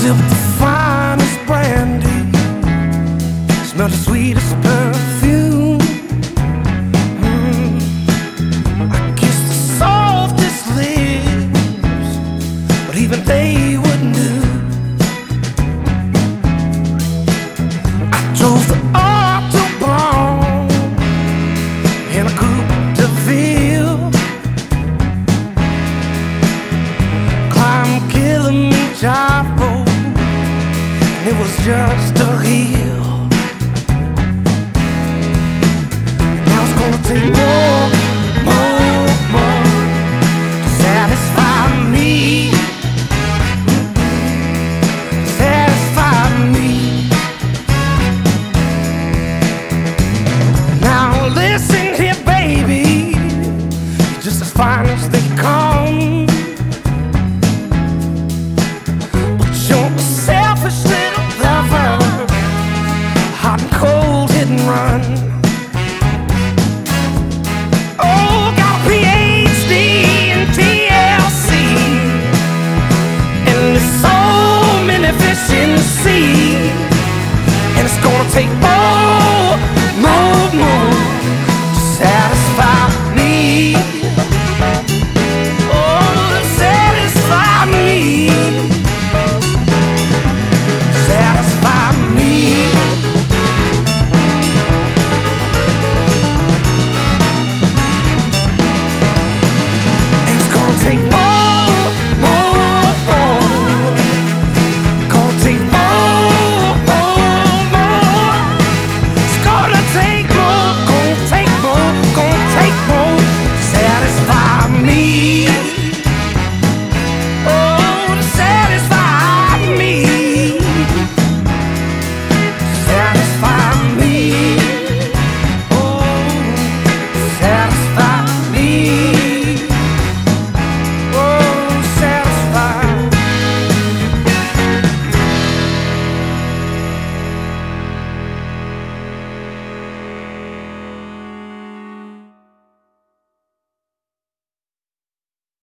Sipped the finest brandy, smelled the sweetest perfume. it was just a heel. Now it's gonna take more, more, more to satisfy me. Satisfy me. Now listen here, baby, just the finest. as run. Oh, got a PhD in TLC, and there's so many fish in the sea, and it's gonna take all.